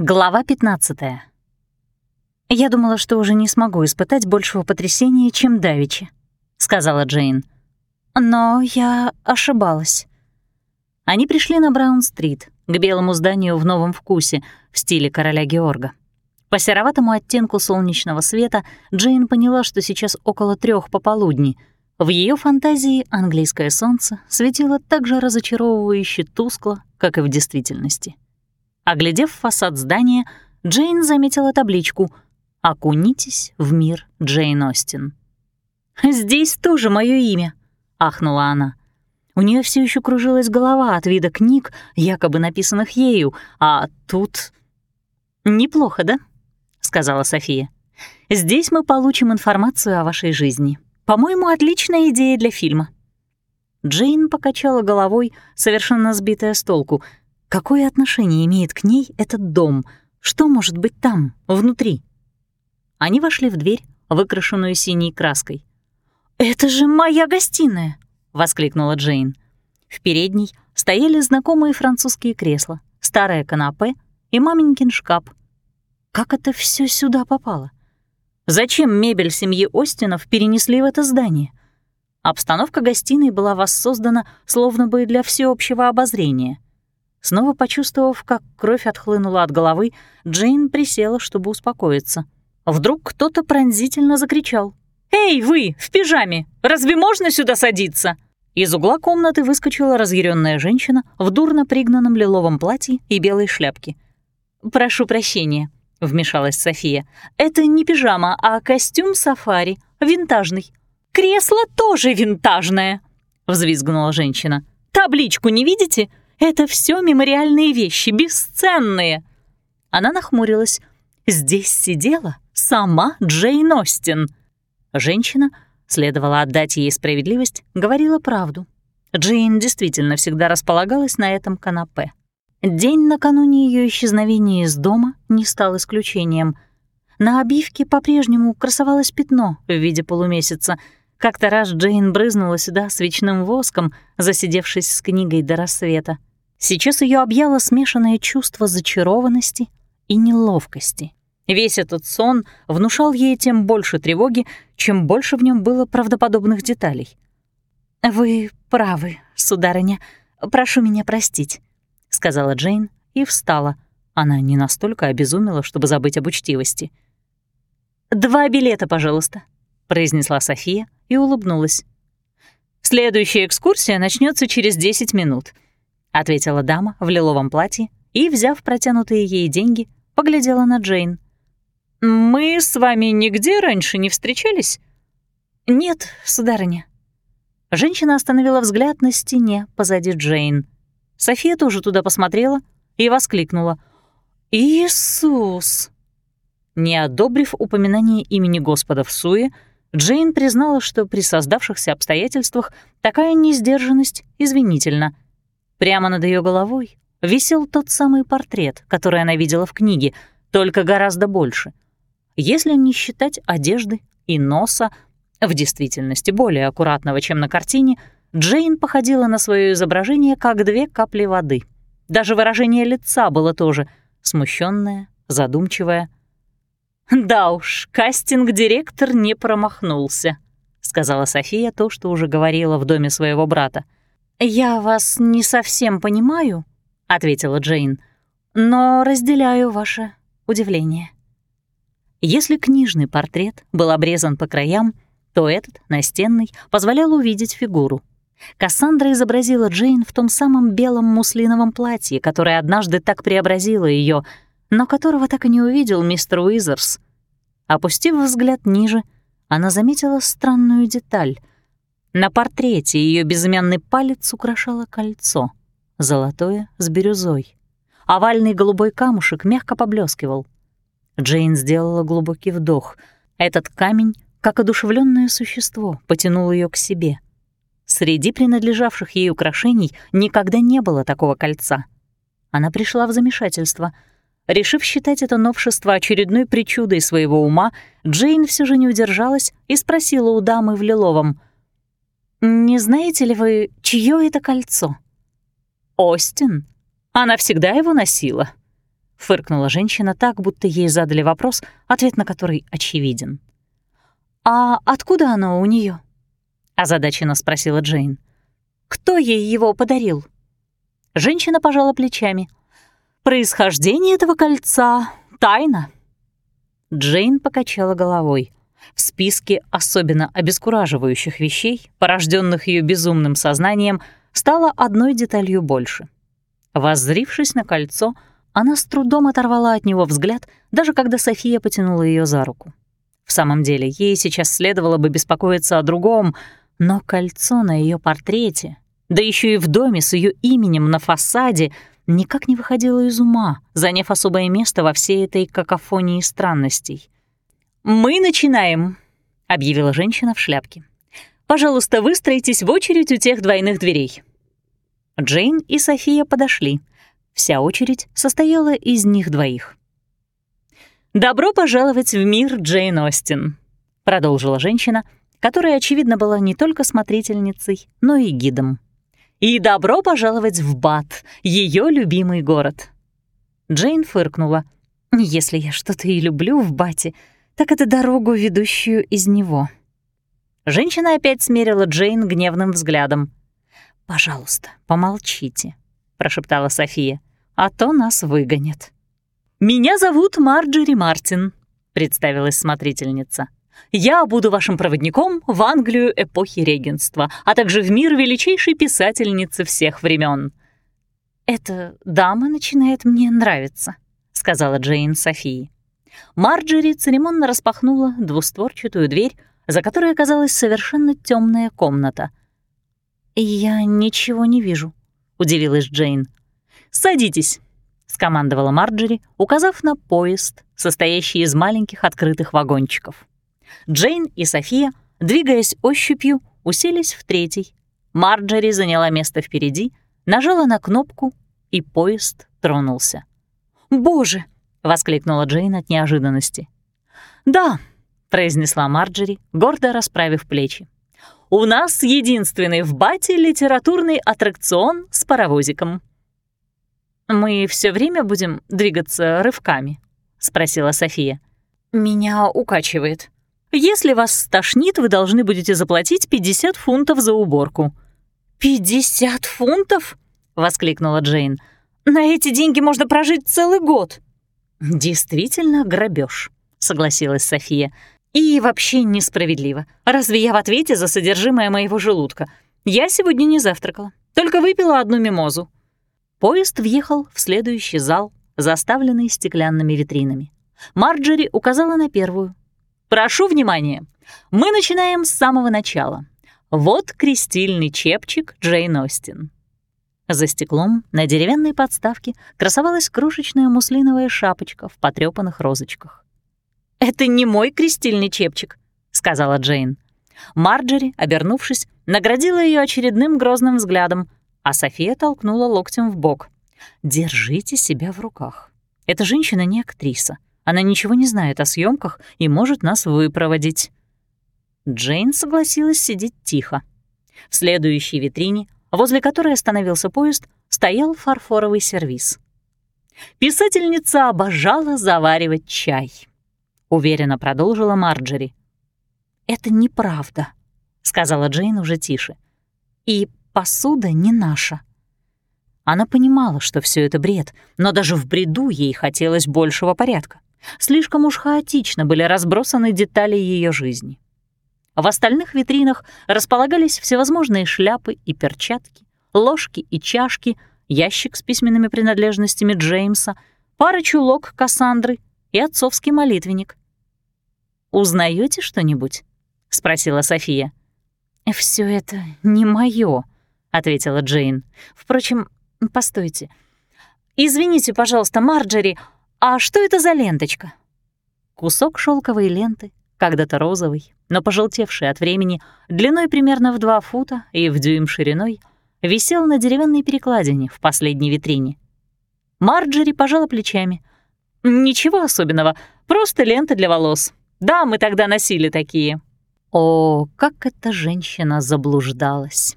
Глава 15. «Я думала, что уже не смогу испытать большего потрясения, чем давичи», — сказала Джейн. «Но я ошибалась». Они пришли на Браун-стрит, к белому зданию в новом вкусе, в стиле короля Георга. По сероватому оттенку солнечного света Джейн поняла, что сейчас около трех пополудни. В ее фантазии английское солнце светило так же разочаровывающе тускло, как и в действительности. Оглядев фасад здания, Джейн заметила табличку «Окунитесь в мир Джейн Остин». «Здесь тоже мое имя», — ахнула она. У нее все еще кружилась голова от вида книг, якобы написанных ею, а тут... «Неплохо, да?» — сказала София. «Здесь мы получим информацию о вашей жизни. По-моему, отличная идея для фильма». Джейн покачала головой, совершенно сбитая с толку — Какое отношение имеет к ней этот дом? Что может быть там, внутри? Они вошли в дверь, выкрашенную синей краской. «Это же моя гостиная!» — воскликнула Джейн. В передней стояли знакомые французские кресла, старое канапе и маменькин шкаф. Как это все сюда попало? Зачем мебель семьи Остинов перенесли в это здание? Обстановка гостиной была воссоздана словно бы для всеобщего обозрения — Снова почувствовав, как кровь отхлынула от головы, Джейн присела, чтобы успокоиться. Вдруг кто-то пронзительно закричал. «Эй, вы, в пижаме! Разве можно сюда садиться?» Из угла комнаты выскочила разъяренная женщина в дурно пригнанном лиловом платье и белой шляпке. «Прошу прощения», — вмешалась София. «Это не пижама, а костюм сафари, винтажный». «Кресло тоже винтажное», — взвизгнула женщина. «Табличку не видите? Это все мемориальные вещи, бесценные!» Она нахмурилась. «Здесь сидела сама Джейн Остин». Женщина, следовало отдать ей справедливость, говорила правду. Джейн действительно всегда располагалась на этом канапе. День накануне ее исчезновения из дома не стал исключением. На обивке по-прежнему красовалось пятно в виде полумесяца. Как-то раз Джейн брызнула сюда свечным воском, засидевшись с книгой до рассвета. Сейчас ее объяло смешанное чувство зачарованности и неловкости. Весь этот сон внушал ей тем больше тревоги, чем больше в нем было правдоподобных деталей. «Вы правы, сударыня. Прошу меня простить», — сказала Джейн и встала. Она не настолько обезумела, чтобы забыть об учтивости. «Два билета, пожалуйста», — произнесла София и улыбнулась. «Следующая экскурсия начнется через 10 минут. — ответила дама в лиловом платье и, взяв протянутые ей деньги, поглядела на Джейн. «Мы с вами нигде раньше не встречались?» «Нет, сударыня». Женщина остановила взгляд на стене позади Джейн. София тоже туда посмотрела и воскликнула. «Иисус!» Не одобрив упоминание имени Господа в суе, Джейн признала, что при создавшихся обстоятельствах такая несдержанность извинительна — Прямо над ее головой висел тот самый портрет, который она видела в книге, только гораздо больше. Если не считать одежды и носа, в действительности более аккуратного, чем на картине, Джейн походила на свое изображение как две капли воды. Даже выражение лица было тоже смущенное, задумчивое. «Да уж, кастинг-директор не промахнулся», — сказала София то, что уже говорила в доме своего брата — «Я вас не совсем понимаю», — ответила Джейн, «но разделяю ваше удивление». Если книжный портрет был обрезан по краям, то этот, настенный, позволял увидеть фигуру. Кассандра изобразила Джейн в том самом белом муслиновом платье, которое однажды так преобразило ее, но которого так и не увидел мистер Уизерс. Опустив взгляд ниже, она заметила странную деталь — на портрете ее безымянный палец украшало кольцо, золотое с бирюзой. Овальный голубой камушек мягко поблескивал. Джейн сделала глубокий вдох. Этот камень, как одушевленное существо, потянул ее к себе. Среди принадлежавших ей украшений никогда не было такого кольца. Она пришла в замешательство. Решив считать это новшество очередной причудой своего ума, Джейн все же не удержалась и спросила у дамы в лиловом — «Не знаете ли вы, чье это кольцо?» «Остин. Она всегда его носила». фыркнула женщина так, будто ей задали вопрос, ответ на который очевиден. «А откуда оно у нее? озадаченно спросила Джейн. «Кто ей его подарил?» Женщина пожала плечами. «Происхождение этого кольца — тайна». Джейн покачала головой. В списке особенно обескураживающих вещей, порожденных ее безумным сознанием, стало одной деталью больше. Воззрившись на кольцо, она с трудом оторвала от него взгляд, даже когда София потянула ее за руку. В самом деле, ей сейчас следовало бы беспокоиться о другом, но кольцо на ее портрете, да еще и в доме с ее именем на фасаде, никак не выходило из ума, заняв особое место во всей этой какофонии странностей. «Мы начинаем», — объявила женщина в шляпке. «Пожалуйста, выстроитесь в очередь у тех двойных дверей». Джейн и София подошли. Вся очередь состояла из них двоих. «Добро пожаловать в мир, Джейн Остин», — продолжила женщина, которая, очевидно, была не только смотрительницей, но и гидом. «И добро пожаловать в Бат, ее любимый город». Джейн фыркнула. «Если я что-то и люблю в Бате, так это дорогу, ведущую из него». Женщина опять смерила Джейн гневным взглядом. «Пожалуйста, помолчите», — прошептала София, «а то нас выгонят». «Меня зовут Марджери Мартин», — представилась смотрительница. «Я буду вашим проводником в Англию эпохи регенства, а также в мир величайшей писательницы всех времен. «Эта дама начинает мне нравиться», — сказала Джейн Софии. Марджери церемонно распахнула двустворчатую дверь, за которой оказалась совершенно темная комната. «Я ничего не вижу», — удивилась Джейн. «Садитесь», — скомандовала Марджери, указав на поезд, состоящий из маленьких открытых вагончиков. Джейн и София, двигаясь ощупью, уселись в третий. Марджери заняла место впереди, нажала на кнопку, и поезд тронулся. «Боже!» — воскликнула Джейн от неожиданности. «Да», — произнесла Марджери, гордо расправив плечи. У нас единственный в Бате литературный аттракцион с паровозиком». «Мы все время будем двигаться рывками?» — спросила София. «Меня укачивает. Если вас стошнит, вы должны будете заплатить 50 фунтов за уборку». «Пятьдесят фунтов?» — воскликнула Джейн. «На эти деньги можно прожить целый год». «Действительно грабеж, согласилась София. И вообще несправедливо. Разве я в ответе за содержимое моего желудка? Я сегодня не завтракала, только выпила одну мимозу. Поезд въехал в следующий зал, заставленный стеклянными витринами. Марджери указала на первую. «Прошу внимания. Мы начинаем с самого начала. Вот крестильный чепчик Джейн Остин». За стеклом на деревянной подставке красовалась крошечная муслиновая шапочка в потрёпанных розочках. «Это не мой крестильный чепчик», — сказала Джейн. Марджери, обернувшись, наградила ее очередным грозным взглядом, а София толкнула локтем в бок. «Держите себя в руках. Эта женщина не актриса. Она ничего не знает о съемках и может нас выпроводить». Джейн согласилась сидеть тихо. В следующей витрине, возле которой остановился поезд, стоял фарфоровый сервиз. Писательница обожала заваривать чай. — уверенно продолжила Марджери. «Это неправда», — сказала Джейн уже тише. «И посуда не наша». Она понимала, что все это бред, но даже в бреду ей хотелось большего порядка. Слишком уж хаотично были разбросаны детали ее жизни. В остальных витринах располагались всевозможные шляпы и перчатки, ложки и чашки, ящик с письменными принадлежностями Джеймса, пара чулок Кассандры и отцовский молитвенник. «Узнаете что-нибудь?» — спросила София. Все это не моё», — ответила Джейн. «Впрочем, постойте. Извините, пожалуйста, Марджери, а что это за ленточка?» Кусок шелковой ленты, когда-то розовый, но пожелтевший от времени, длиной примерно в два фута и в дюйм шириной, висел на деревянной перекладине в последней витрине. Марджери пожала плечами. «Ничего особенного, просто лента для волос. Да, мы тогда носили такие». О, как эта женщина заблуждалась.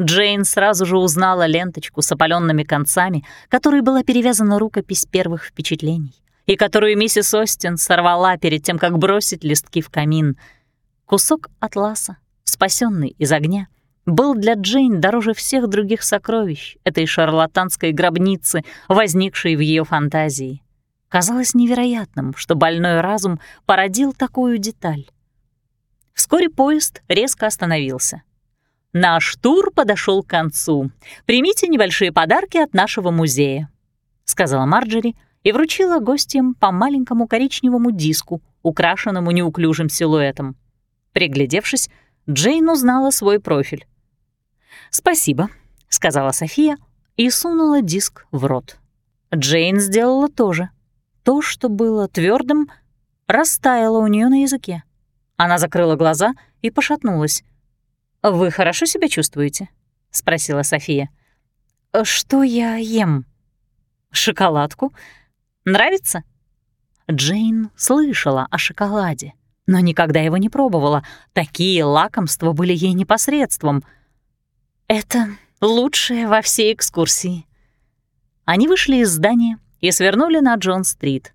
Джейн сразу же узнала ленточку с опаленными концами, которой была перевязана рукопись первых впечатлений, и которую миссис Остин сорвала перед тем, как бросить листки в камин. Кусок атласа, спасенный из огня, был для Джейн дороже всех других сокровищ этой шарлатанской гробницы, возникшей в ее фантазии. Казалось невероятным, что больной разум породил такую деталь. Вскоре поезд резко остановился. Наш тур подошел к концу. Примите небольшие подарки от нашего музея», — сказала Марджери и вручила гостям по маленькому коричневому диску, украшенному неуклюжим силуэтом. Приглядевшись, Джейн узнала свой профиль. «Спасибо», — сказала София и сунула диск в рот. Джейн сделала то же. То, что было твердым, растаяло у нее на языке. Она закрыла глаза и пошатнулась. «Вы хорошо себя чувствуете?» — спросила София. «Что я ем?» «Шоколадку. Нравится?» Джейн слышала о шоколаде, но никогда его не пробовала. Такие лакомства были ей непосредством. «Это лучшее во всей экскурсии». Они вышли из здания и свернули на Джон-стрит.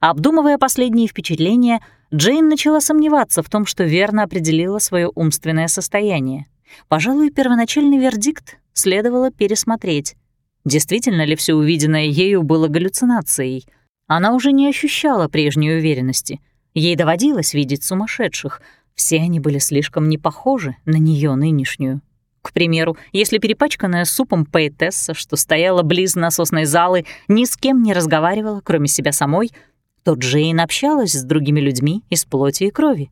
Обдумывая последние впечатления, Джейн начала сомневаться в том, что верно определила свое умственное состояние. Пожалуй, первоначальный вердикт следовало пересмотреть. Действительно ли все увиденное ею было галлюцинацией? Она уже не ощущала прежней уверенности. Ей доводилось видеть сумасшедших. Все они были слишком не похожи на нее нынешнюю. К примеру, если перепачканная супом поэтесса, что стояла близ насосной залы, ни с кем не разговаривала, кроме себя самой — то Джейн общалась с другими людьми из плоти и крови.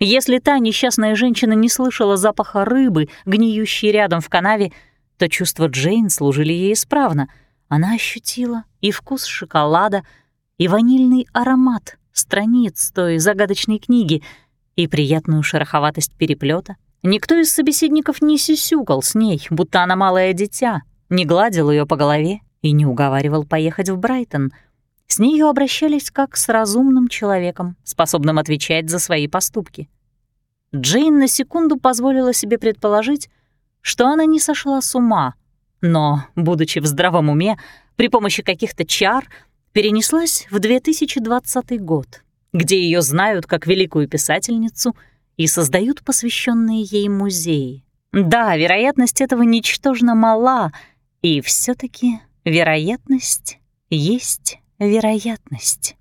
Если та несчастная женщина не слышала запаха рыбы, гниющей рядом в канаве, то чувства Джейн служили ей исправно. Она ощутила и вкус шоколада, и ванильный аромат страниц той загадочной книги, и приятную шероховатость переплета. Никто из собеседников не сисюкал с ней, будто она малое дитя, не гладил ее по голове и не уговаривал поехать в Брайтон — с нею обращались как с разумным человеком, способным отвечать за свои поступки. Джейн на секунду позволила себе предположить, что она не сошла с ума, но, будучи в здравом уме, при помощи каких-то чар перенеслась в 2020 год, где ее знают как великую писательницу и создают посвященные ей музеи. Да, вероятность этого ничтожно мала, и все таки вероятность есть вероятность.